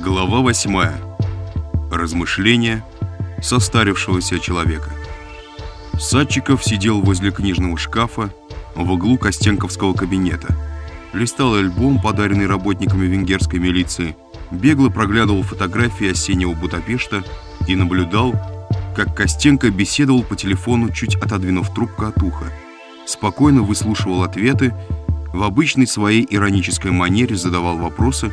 Глава восьмая. Размышления состарившегося человека. Садчиков сидел возле книжного шкафа в углу Костенковского кабинета. Листал альбом, подаренный работниками венгерской милиции, бегло проглядывал фотографии осеннего Будапешта и наблюдал, как Костенко беседовал по телефону, чуть отодвинув трубку от уха. Спокойно выслушивал ответы, в обычной своей иронической манере задавал вопросы,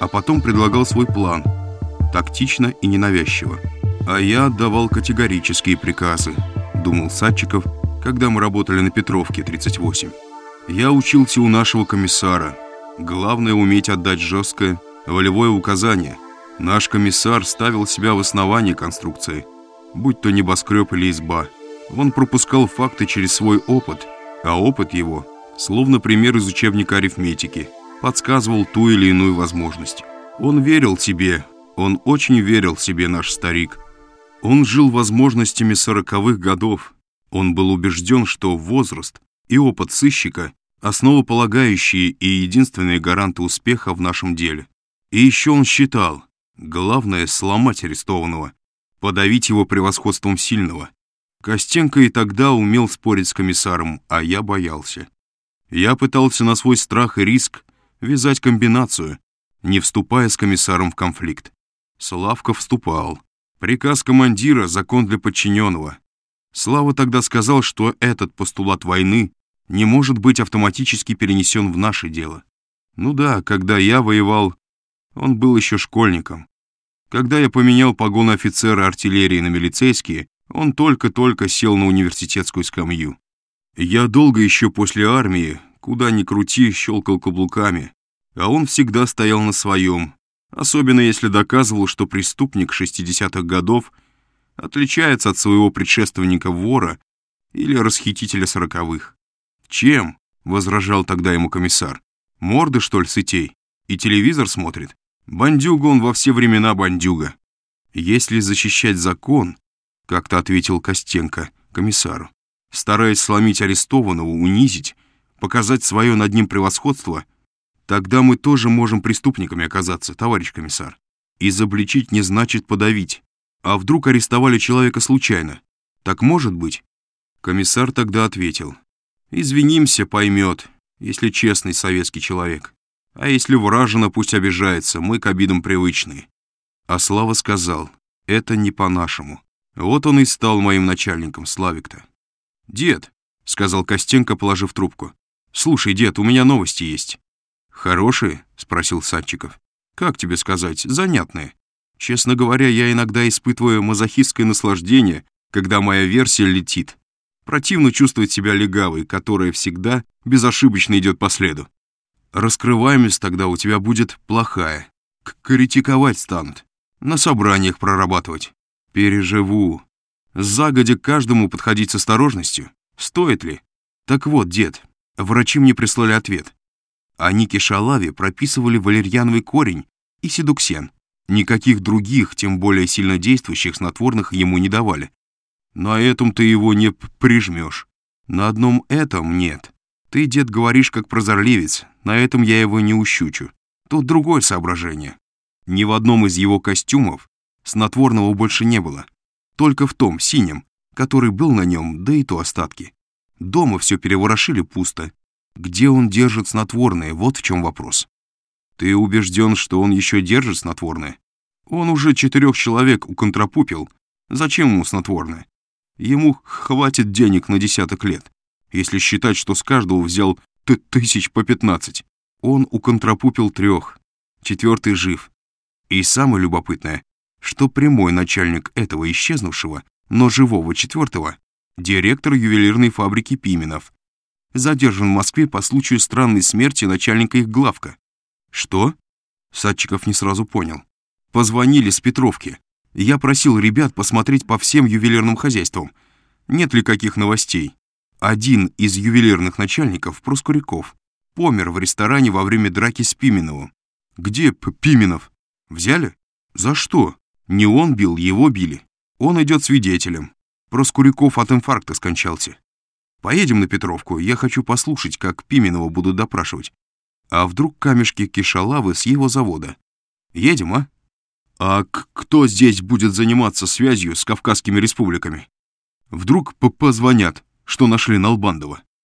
а потом предлагал свой план, тактично и ненавязчиво. А я отдавал категорические приказы, думал Садчиков, когда мы работали на Петровке, 38. Я учился у нашего комиссара. Главное уметь отдать жесткое, волевое указание. Наш комиссар ставил себя в основании конструкции, будь то небоскреб или изба. Он пропускал факты через свой опыт, а опыт его, словно пример из учебника арифметики, подсказывал ту или иную возможность. Он верил себе, он очень верил себе, наш старик. Он жил возможностями сороковых годов. Он был убежден, что возраст и опыт сыщика – основополагающие и единственные гаранты успеха в нашем деле. И еще он считал, главное – сломать арестованного, подавить его превосходством сильного. Костенко и тогда умел спорить с комиссаром, а я боялся. Я пытался на свой страх и риск вязать комбинацию, не вступая с комиссаром в конфликт. Славка вступал. Приказ командира — закон для подчиненного. Слава тогда сказал, что этот постулат войны не может быть автоматически перенесен в наше дело. Ну да, когда я воевал, он был еще школьником. Когда я поменял погоны офицера артиллерии на милицейские, он только-только сел на университетскую скамью. Я долго еще после армии, куда ни крути, щелкал каблуками, а он всегда стоял на своем, особенно если доказывал, что преступник 60-х годов отличается от своего предшественника вора или расхитителя сороковых. «Чем?» — возражал тогда ему комиссар. «Морды, что ли, сытей? И телевизор смотрит? Бандюга он во все времена бандюга». «Если защищать закон», — как-то ответил Костенко комиссару, стараясь сломить арестованного, унизить, показать свое над ним превосходство — Тогда мы тоже можем преступниками оказаться, товарищ комиссар. Изобличить не значит подавить. А вдруг арестовали человека случайно? Так может быть? Комиссар тогда ответил. Извинимся, поймет, если честный советский человек. А если вражина, пусть обижается, мы к обидам привычные. А Слава сказал, это не по-нашему. Вот он и стал моим начальником, Славик-то. «Дед», — сказал Костенко, положив трубку, — «слушай, дед, у меня новости есть». «Хорошие?» — спросил Садчиков. «Как тебе сказать, занятные. Честно говоря, я иногда испытываю мазохистское наслаждение, когда моя версия летит. Противно чувствовать себя легавой, которая всегда безошибочно идет по следу. Раскрываемость тогда у тебя будет плохая. К критиковать станут. На собраниях прорабатывать. Переживу. Загодя каждому подходить с осторожностью. Стоит ли? Так вот, дед, врачи мне прислали ответ. А Нике прописывали валерьяновый корень и седуксен. Никаких других, тем более сильнодействующих снотворных ему не давали. На этом ты его не прижмешь. На одном этом нет. Ты, дед, говоришь как прозорливец, на этом я его не ущучу. Тут другое соображение. Ни в одном из его костюмов снотворного больше не было. Только в том, синем, который был на нем, да и то остатки. Дома все переворошили пусто, где он держит снотворное, вот в чем вопрос. Ты убежден, что он еще держит снотворное? Он уже четырех человек уконтрапупил. Зачем ему снотворное? Ему хватит денег на десяток лет, если считать, что с каждого взял тысяч по пятнадцать. Он уконтрапупил трех, четвертый жив. И самое любопытное, что прямой начальник этого исчезнувшего, но живого четвертого, директор ювелирной фабрики Пименов, задержан в Москве по случаю странной смерти начальника их главка. Что? Садчиков не сразу понял. Позвонили с Петровки. Я просил ребят посмотреть по всем ювелирным хозяйствам. Нет ли каких новостей? Один из ювелирных начальников, Проскуряков, помер в ресторане во время драки с Пименовым. Где П Пименов? Взяли? За что? Не он бил, его били. Он идет свидетелем. Проскуряков от инфаркта скончался. Поедем на Петровку, я хочу послушать, как Пименова будут допрашивать. А вдруг камешки кишалавы с его завода? Едем, а? А кто здесь будет заниматься связью с Кавказскими республиками? Вдруг позвонят, что нашли Налбандова.